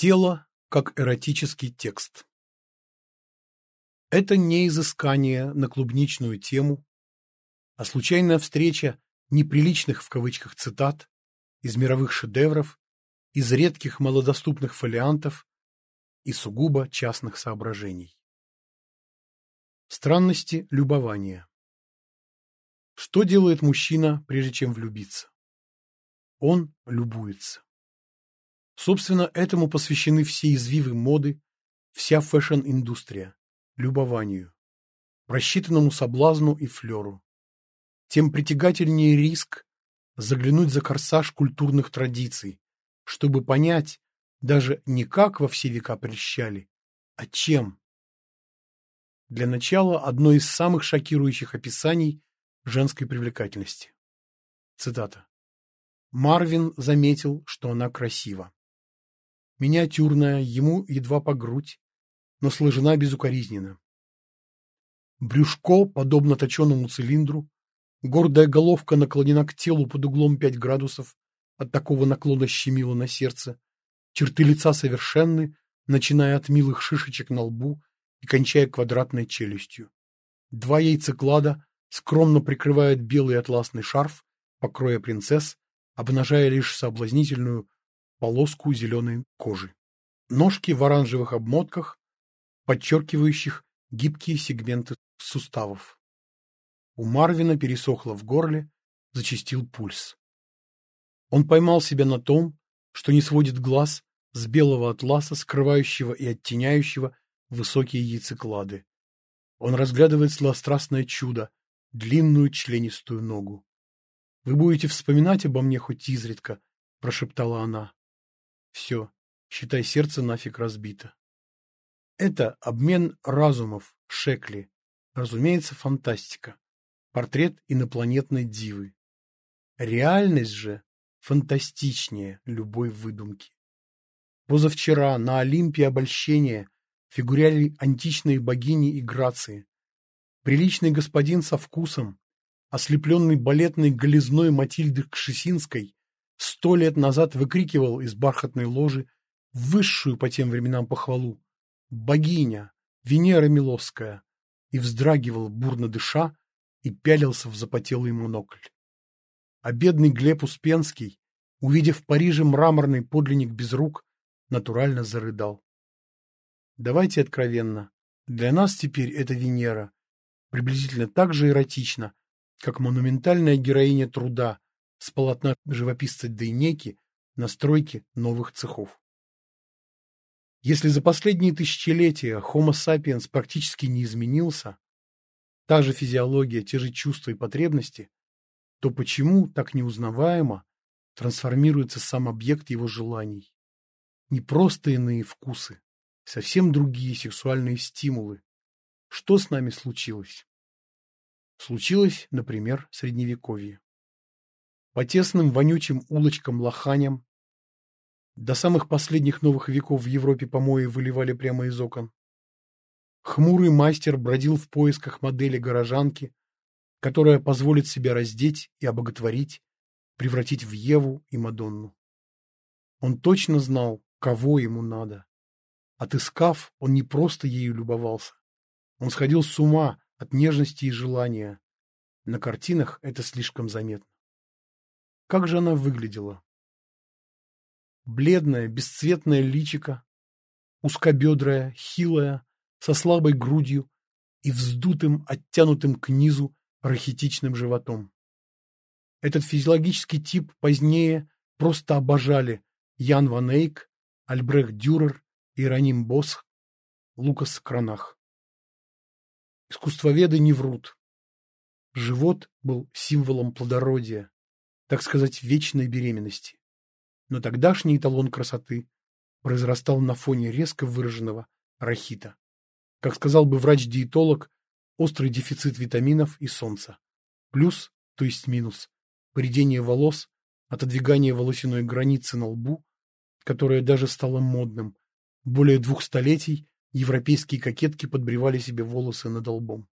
Тело как эротический текст. Это не изыскание на клубничную тему, а случайная встреча неприличных в кавычках цитат из мировых шедевров, из редких малодоступных фолиантов и сугубо частных соображений. Странности любования. Что делает мужчина, прежде чем влюбиться? Он любуется. Собственно, этому посвящены все извивы моды, вся фэшн-индустрия, любованию, просчитанному соблазну и флеру. Тем притягательнее риск заглянуть за корсаж культурных традиций, чтобы понять даже не как во все века прельщали, а чем. Для начала одно из самых шокирующих описаний женской привлекательности. Цитата. Марвин заметил, что она красива миниатюрная, ему едва по грудь, но сложена безукоризненно. Брюшко, подобно точеному цилиндру, гордая головка наклонена к телу под углом 5 градусов, от такого наклона щемило на сердце, черты лица совершенны, начиная от милых шишечек на лбу и кончая квадратной челюстью. Два яйцеклада скромно прикрывают белый атласный шарф, покроя принцесс, обнажая лишь соблазнительную полоску зеленой кожи. Ножки в оранжевых обмотках, подчеркивающих гибкие сегменты суставов. У Марвина пересохло в горле, зачастил пульс. Он поймал себя на том, что не сводит глаз с белого атласа, скрывающего и оттеняющего высокие яйцеклады. Он разглядывает злострастное чудо, длинную членистую ногу. «Вы будете вспоминать обо мне хоть изредка», — прошептала она. Все, считай, сердце нафиг разбито. Это обмен разумов, Шекли. Разумеется, фантастика. Портрет инопланетной дивы. Реальность же фантастичнее любой выдумки. Позавчера на Олимпе обольщения фигуряли античные богини и грации. Приличный господин со вкусом, ослепленный балетной голизной Матильды Кшесинской, сто лет назад выкрикивал из бархатной ложи высшую по тем временам похвалу «Богиня! Венера Милосская!» и вздрагивал, бурно дыша, и пялился в запотелый монокль. А бедный Глеб Успенский, увидев в Париже мраморный подлинник без рук, натурально зарыдал. Давайте откровенно, для нас теперь эта Венера приблизительно так же эротична, как монументальная героиня труда, с полотна живописца Дейнеки на стройке новых цехов. Если за последние тысячелетия Homo sapiens практически не изменился, та же физиология, те же чувства и потребности, то почему так неузнаваемо трансформируется сам объект его желаний? Не просто иные вкусы, совсем другие сексуальные стимулы. Что с нами случилось? Случилось, например, средневековье по тесным вонючим улочкам-лоханям. До самых последних новых веков в Европе помои выливали прямо из окон. Хмурый мастер бродил в поисках модели горожанки, которая позволит себя раздеть и обоготворить, превратить в Еву и Мадонну. Он точно знал, кого ему надо. Отыскав, он не просто ею любовался. Он сходил с ума от нежности и желания. На картинах это слишком заметно. Как же она выглядела? Бледная, бесцветная личика, узкобедрая, хилая, со слабой грудью и вздутым, оттянутым к низу рахитичным животом. Этот физиологический тип позднее просто обожали Ян Ван Эйк, Альбрехт Дюрер, Иероним Босх, Лукас Кранах. Искусствоведы не врут. Живот был символом плодородия, так сказать, вечной беременности. Но тогдашний эталон красоты произрастал на фоне резко выраженного рахита. Как сказал бы врач-диетолог, острый дефицит витаминов и солнца. Плюс, то есть минус, поредение волос, отодвигание волосяной границы на лбу, которое даже стало модным. Более двух столетий европейские кокетки подбривали себе волосы над лбом.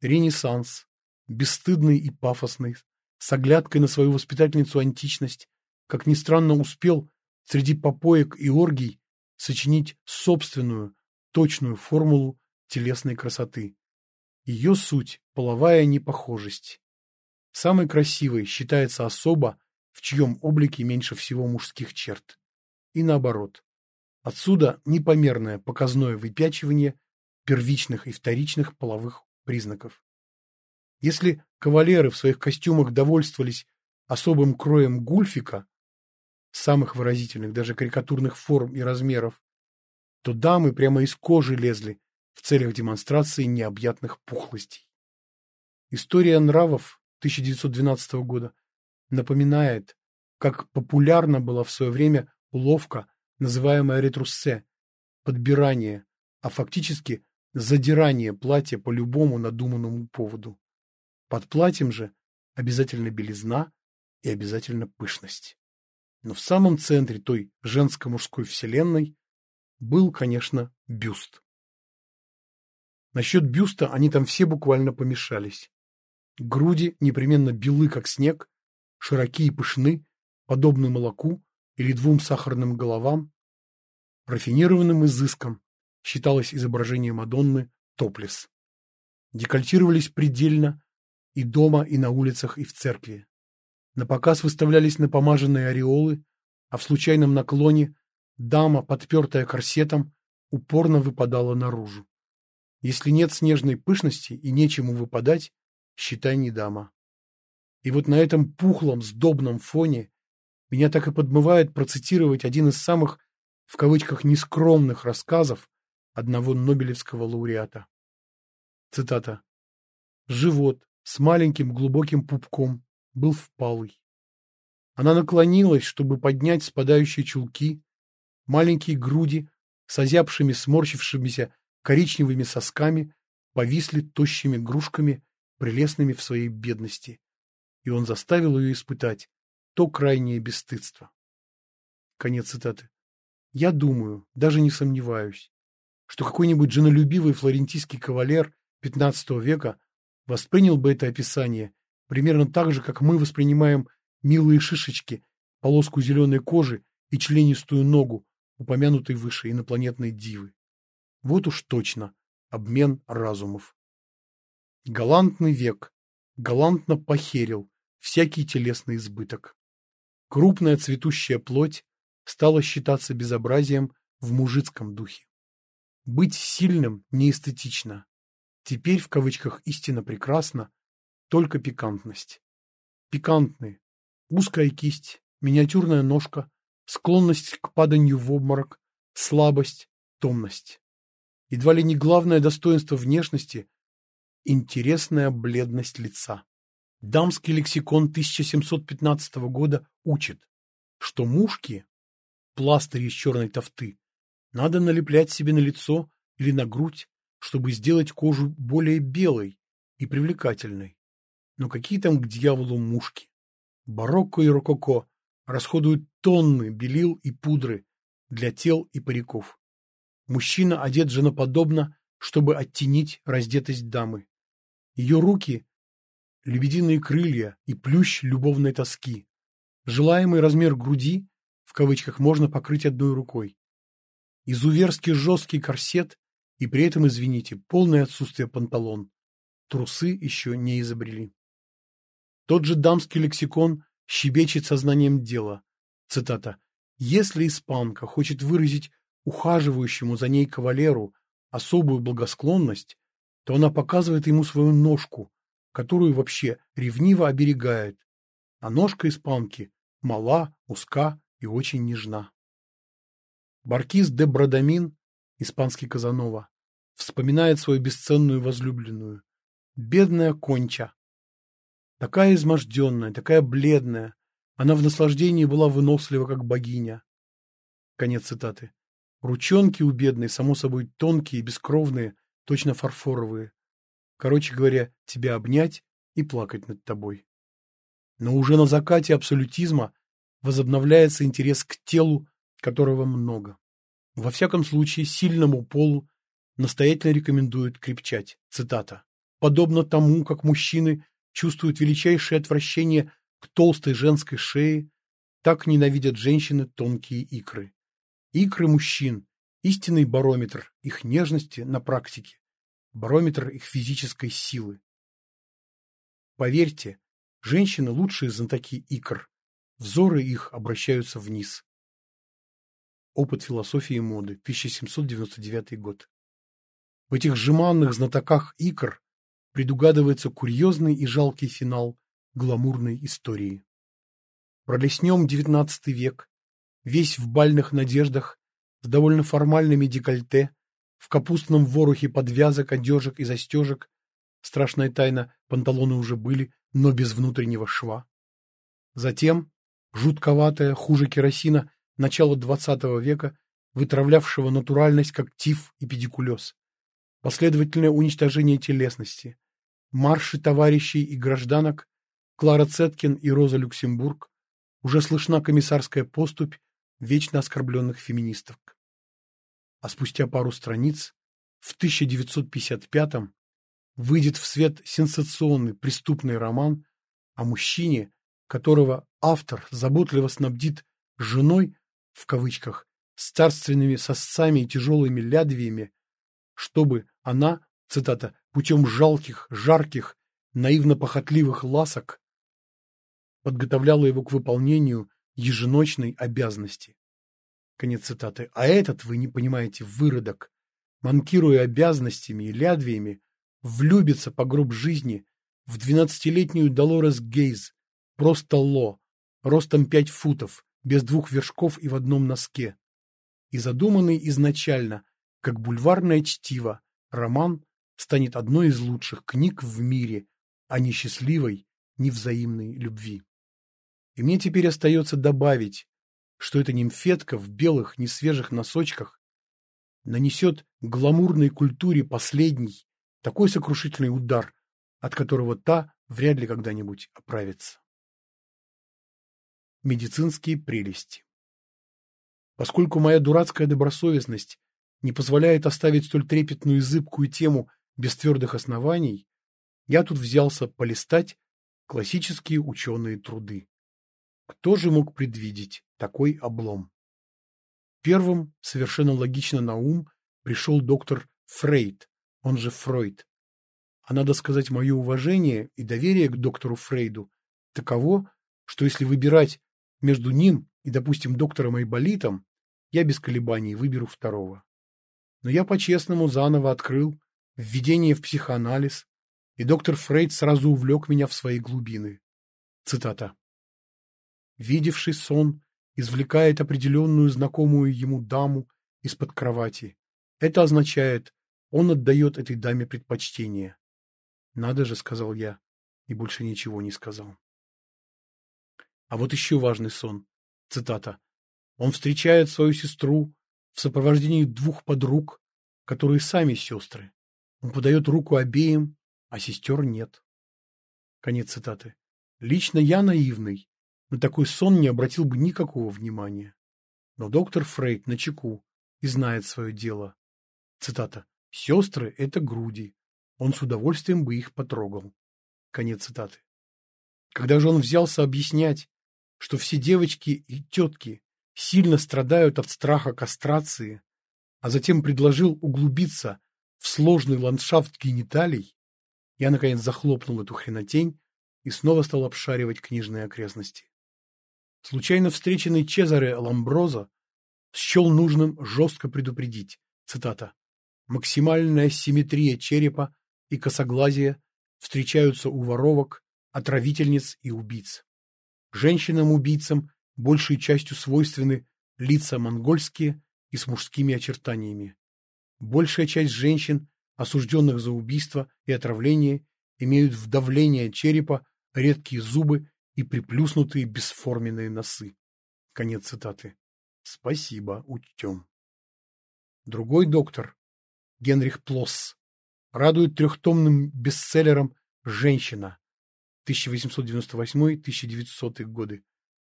Ренессанс, бесстыдный и пафосный, с оглядкой на свою воспитательницу античность, как ни странно успел среди попоек и оргий сочинить собственную, точную формулу телесной красоты. Ее суть – половая непохожесть. Самой красивой считается особа, в чьем облике меньше всего мужских черт. И наоборот. Отсюда непомерное показное выпячивание первичных и вторичных половых признаков. Если кавалеры в своих костюмах довольствовались особым кроем гульфика, самых выразительных, даже карикатурных форм и размеров, то дамы прямо из кожи лезли в целях демонстрации необъятных пухлостей. История нравов 1912 года напоминает, как популярна была в свое время уловка, называемая ретруссе, подбирание, а фактически задирание платья по любому надуманному поводу. Под платьем же обязательно белизна и обязательно пышность. Но в самом центре той женско-мужской вселенной был, конечно, бюст. Насчет бюста они там все буквально помешались. Груди непременно белы, как снег, широкие и пышны, подобны молоку или двум сахарным головам. Рафинированным изыском считалось изображение Мадонны топлес. Декольтировались предельно и дома, и на улицах, и в церкви. На показ выставлялись напомаженные ореолы, а в случайном наклоне дама, подпертая корсетом, упорно выпадала наружу. Если нет снежной пышности и нечему выпадать, считай не дама. И вот на этом пухлом, сдобном фоне меня так и подмывает процитировать один из самых, в кавычках, нескромных рассказов одного нобелевского лауреата. Цитата. «Живот с маленьким глубоким пупком был впалый. Она наклонилась, чтобы поднять спадающие чулки, маленькие груди с озябшими, сморщившимися коричневыми сосками повисли тощими грушками, прелестными в своей бедности, и он заставил ее испытать то крайнее бесстыдство. Конец цитаты. Я думаю, даже не сомневаюсь, что какой-нибудь женолюбивый флорентийский кавалер XV века воспринял бы это описание примерно так же, как мы воспринимаем милые шишечки, полоску зеленой кожи и членистую ногу, упомянутой выше инопланетной дивы. Вот уж точно обмен разумов. Галантный век галантно похерил всякий телесный избыток. Крупная цветущая плоть стала считаться безобразием в мужицком духе. Быть сильным неэстетично. Теперь в кавычках истинно прекрасно только пикантность. Пикантные. Узкая кисть, миниатюрная ножка, склонность к паданию в обморок, слабость, томность. Едва ли не главное достоинство внешности – интересная бледность лица. Дамский лексикон 1715 года учит, что мушки, пластыри из черной тофты, надо налеплять себе на лицо или на грудь, чтобы сделать кожу более белой и привлекательной. Но какие там к дьяволу мушки? Барокко и рококо расходуют тонны белил и пудры для тел и париков. Мужчина одет женоподобно, чтобы оттенить раздетость дамы. Ее руки – лебединые крылья и плющ любовной тоски. Желаемый размер груди, в кавычках, можно покрыть одной рукой. Изуверский жесткий корсет и при этом, извините, полное отсутствие панталон. Трусы еще не изобрели. Тот же дамский лексикон щебечет сознанием дела. Цитата. «Если испанка хочет выразить ухаживающему за ней кавалеру особую благосклонность, то она показывает ему свою ножку, которую вообще ревниво оберегает, а ножка испанки мала, узка и очень нежна». Баркис де Брадамин, испанский Казанова, вспоминает свою бесценную возлюбленную. Бедная конча, Такая изможденная, такая бледная. Она в наслаждении была вынослива, как богиня. Конец цитаты. Ручонки у бедной, само собой, тонкие, бескровные, точно фарфоровые. Короче говоря, тебя обнять и плакать над тобой. Но уже на закате абсолютизма возобновляется интерес к телу, которого много. Во всяком случае, сильному полу настоятельно рекомендуют крепчать. Цитата. Подобно тому, как мужчины чувствуют величайшее отвращение к толстой женской шее, так ненавидят женщины тонкие икры. Икры мужчин – истинный барометр их нежности на практике, барометр их физической силы. Поверьте, женщины лучшие знатоки икр, взоры их обращаются вниз. Опыт философии моды, 1799 год. В этих жеманных знатоках икр предугадывается курьезный и жалкий финал гламурной истории. Пролеснем XIX век, весь в бальных надеждах, с довольно формальными декольте, в капустном ворохе подвязок, одежек и застежек. Страшная тайна, панталоны уже были, но без внутреннего шва. Затем, жутковатая, хуже керосина, начало XX века, вытравлявшего натуральность как тиф и педикулез. Последовательное уничтожение телесности, марши товарищей и гражданок, Клара Цеткин и Роза Люксембург, уже слышна комиссарская поступь вечно оскорбленных феминисток. А спустя пару страниц, в 1955-м, выйдет в свет сенсационный преступный роман о мужчине, которого автор заботливо снабдит «женой» в кавычках с царственными сосцами и тяжелыми лядвиями, чтобы она, цитата, путем жалких, жарких, наивно-похотливых ласок подготовляла его к выполнению еженочной обязанности. Конец цитаты. А этот, вы не понимаете, выродок, манкируя обязанностями и лядвиями, влюбится по гроб жизни в двенадцатилетнюю Долорес Гейз, просто ло, ростом пять футов, без двух вершков и в одном носке. И задуманный изначально, как бульварное чтиво, роман станет одной из лучших книг в мире о несчастливой, невзаимной любви. И мне теперь остается добавить, что эта нимфетка в белых, несвежих носочках нанесет гламурной культуре последний, такой сокрушительный удар, от которого та вряд ли когда-нибудь оправится. Медицинские прелести Поскольку моя дурацкая добросовестность не позволяет оставить столь трепетную и зыбкую тему без твердых оснований, я тут взялся полистать классические ученые труды. Кто же мог предвидеть такой облом? Первым, совершенно логично на ум, пришел доктор Фрейд, он же Фройд. А надо сказать, мое уважение и доверие к доктору Фрейду таково, что если выбирать между ним и, допустим, доктором Айболитом, я без колебаний выберу второго. Но я по-честному заново открыл введение в психоанализ, и доктор Фрейд сразу увлек меня в свои глубины. Цитата видевший сон, извлекает определенную знакомую ему даму из-под кровати. Это означает, он отдает этой даме предпочтение. Надо же, сказал я, и больше ничего не сказал. А вот еще важный сон. Цитата. Он встречает свою сестру в сопровождении двух подруг, которые сами сестры. Он подает руку обеим, а сестер нет. Конец цитаты. Лично я наивный на такой сон не обратил бы никакого внимания. Но доктор Фрейд на чеку и знает свое дело. Цитата. «Сестры — это груди. Он с удовольствием бы их потрогал». Конец цитаты. Когда же он взялся объяснять, что все девочки и тетки сильно страдают от страха кастрации, а затем предложил углубиться в сложный ландшафт гениталий, я, наконец, захлопнул эту хренотень и снова стал обшаривать книжные окрестности. Случайно встреченный Чезаре Ламброзо счел нужным жестко предупредить, цитата, «максимальная симметрия черепа и косоглазие встречаются у воровок, отравительниц и убийц. Женщинам-убийцам большей частью свойственны лица монгольские и с мужскими очертаниями. Большая часть женщин, осужденных за убийство и отравление, имеют вдавление черепа, редкие зубы и приплюснутые бесформенные носы. Конец цитаты. Спасибо, учтем. Другой доктор, Генрих Плосс, радует трехтомным бестселлером «Женщина» 1898-1900 годы,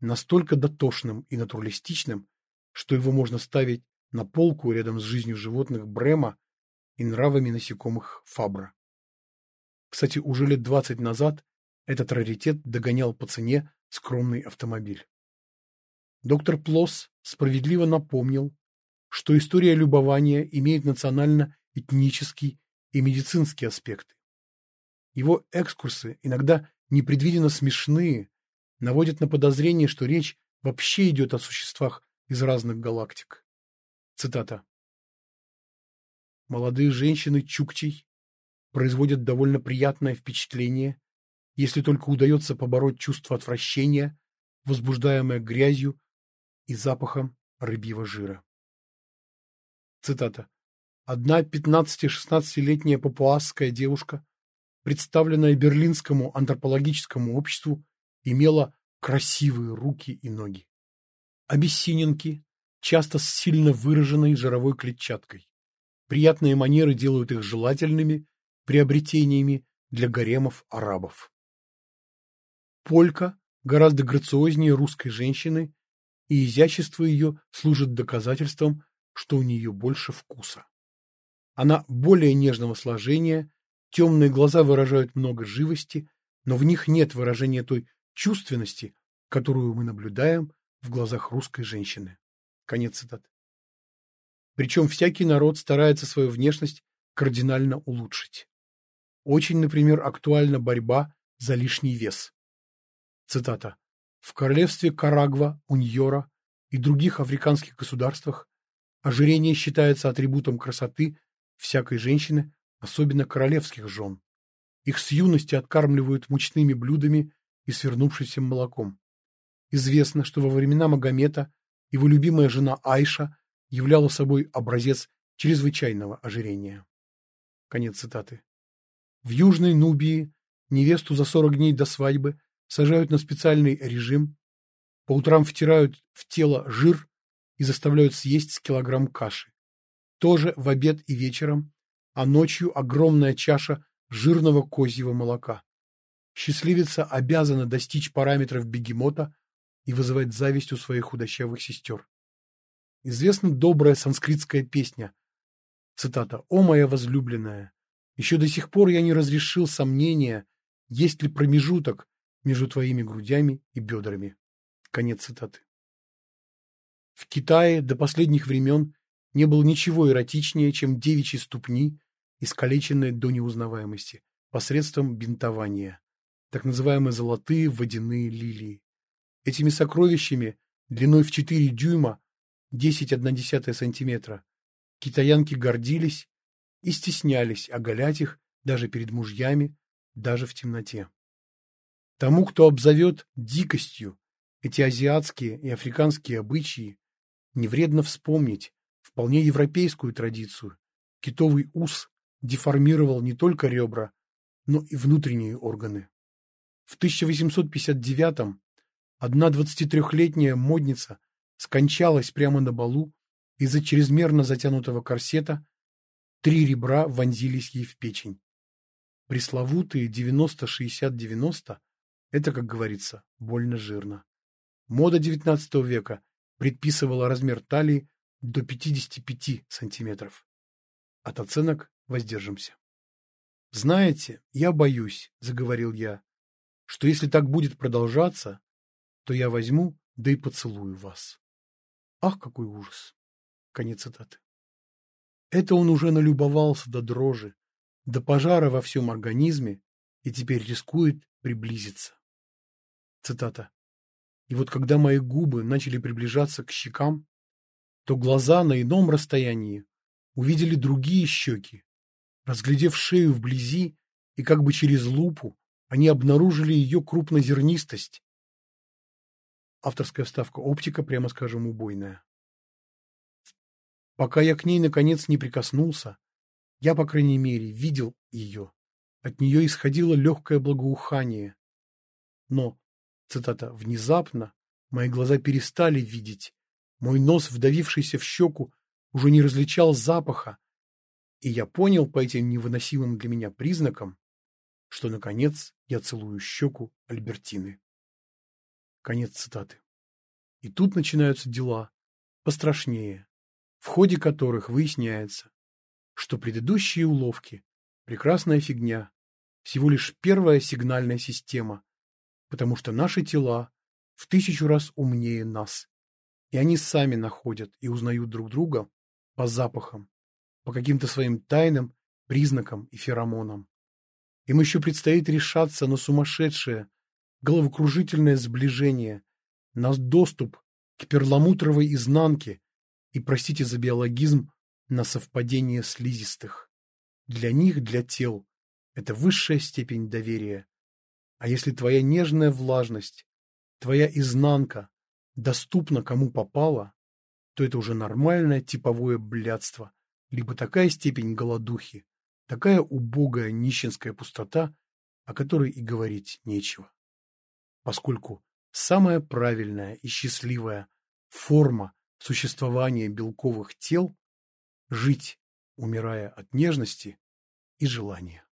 настолько дотошным и натуралистичным, что его можно ставить на полку рядом с жизнью животных Брема и нравами насекомых Фабра. Кстати, уже лет 20 назад этот раритет догонял по цене скромный автомобиль. Доктор Плосс справедливо напомнил, что история любования имеет национально-этнический и медицинский аспекты. Его экскурсы, иногда непредвиденно смешные, наводят на подозрение, что речь вообще идет о существах из разных галактик. Цитата. Молодые женщины Чукчей производят довольно приятное впечатление, если только удается побороть чувство отвращения, возбуждаемое грязью и запахом рыбьего жира. Цитата. Одна 15-16-летняя папуасская девушка, представленная Берлинскому антропологическому обществу, имела красивые руки и ноги. Абиссиненки, часто с сильно выраженной жировой клетчаткой. Приятные манеры делают их желательными приобретениями для гаремов арабов. Полька гораздо грациознее русской женщины, и изящество ее служит доказательством, что у нее больше вкуса. Она более нежного сложения, темные глаза выражают много живости, но в них нет выражения той чувственности, которую мы наблюдаем в глазах русской женщины. Конец цитаты. Причем всякий народ старается свою внешность кардинально улучшить. Очень, например, актуальна борьба за лишний вес. Цитата. В королевстве Карагва, Уньора и других африканских государствах ожирение считается атрибутом красоты всякой женщины, особенно королевских жен. Их с юности откармливают мучными блюдами и свернувшимся молоком. Известно, что во времена Магомета его любимая жена Айша являла собой образец чрезвычайного ожирения. Конец цитаты. В Южной Нубии невесту за 40 дней до свадьбы сажают на специальный режим, по утрам втирают в тело жир и заставляют съесть с килограмм каши. Тоже в обед и вечером, а ночью огромная чаша жирного козьего молока. Счастливица обязана достичь параметров бегемота и вызывать зависть у своих худощавых сестер. Известна добрая санскритская песня. Цитата. «О, моя возлюбленная, еще до сих пор я не разрешил сомнения, есть ли промежуток между твоими грудями и бедрами». Конец цитаты. В Китае до последних времен не было ничего эротичнее, чем девичьи ступни, искалеченные до неузнаваемости, посредством бинтования, так называемые золотые водяные лилии. Этими сокровищами длиной в 4 дюйма 10,1 сантиметра китаянки гордились и стеснялись оголять их даже перед мужьями, даже в темноте. Тому, кто обзовет дикостью эти азиатские и африканские обычаи, не вредно вспомнить вполне европейскую традицию. Китовый ус деформировал не только ребра, но и внутренние органы. В 1859-м Одна 23-летняя модница скончалась прямо на балу из-за чрезмерно затянутого корсета, три ребра вонзились ей в печень. Пресловутые 90-60-90 – это, как говорится, больно жирно. Мода XIX века предписывала размер талии до 55 сантиметров. От оценок воздержимся. «Знаете, я боюсь», – заговорил я, – «что если так будет продолжаться, то я возьму, да и поцелую вас. Ах, какой ужас! Конец цитаты. Это он уже налюбовался до дрожи, до пожара во всем организме и теперь рискует приблизиться. Цитата. И вот когда мои губы начали приближаться к щекам, то глаза на ином расстоянии увидели другие щеки. Разглядев шею вблизи и как бы через лупу, они обнаружили ее крупнозернистость Авторская вставка оптика, прямо скажем, убойная. Пока я к ней наконец не прикоснулся, я, по крайней мере, видел ее. От нее исходило легкое благоухание. Но, цитата, «внезапно мои глаза перестали видеть, мой нос, вдавившийся в щеку, уже не различал запаха, и я понял по этим невыносимым для меня признакам, что, наконец, я целую щеку Альбертины. Конец цитаты. И тут начинаются дела, пострашнее, в ходе которых выясняется, что предыдущие уловки – прекрасная фигня, всего лишь первая сигнальная система, потому что наши тела в тысячу раз умнее нас, и они сами находят и узнают друг друга по запахам, по каким-то своим тайным признакам и феромонам. Им еще предстоит решаться на сумасшедшее, головокружительное сближение, на доступ к перламутровой изнанке и, простите за биологизм, на совпадение слизистых. Для них, для тел, это высшая степень доверия. А если твоя нежная влажность, твоя изнанка доступна кому попало, то это уже нормальное типовое блядство, либо такая степень голодухи, такая убогая нищенская пустота, о которой и говорить нечего. Поскольку самая правильная и счастливая форма существования белковых тел – жить, умирая от нежности и желания.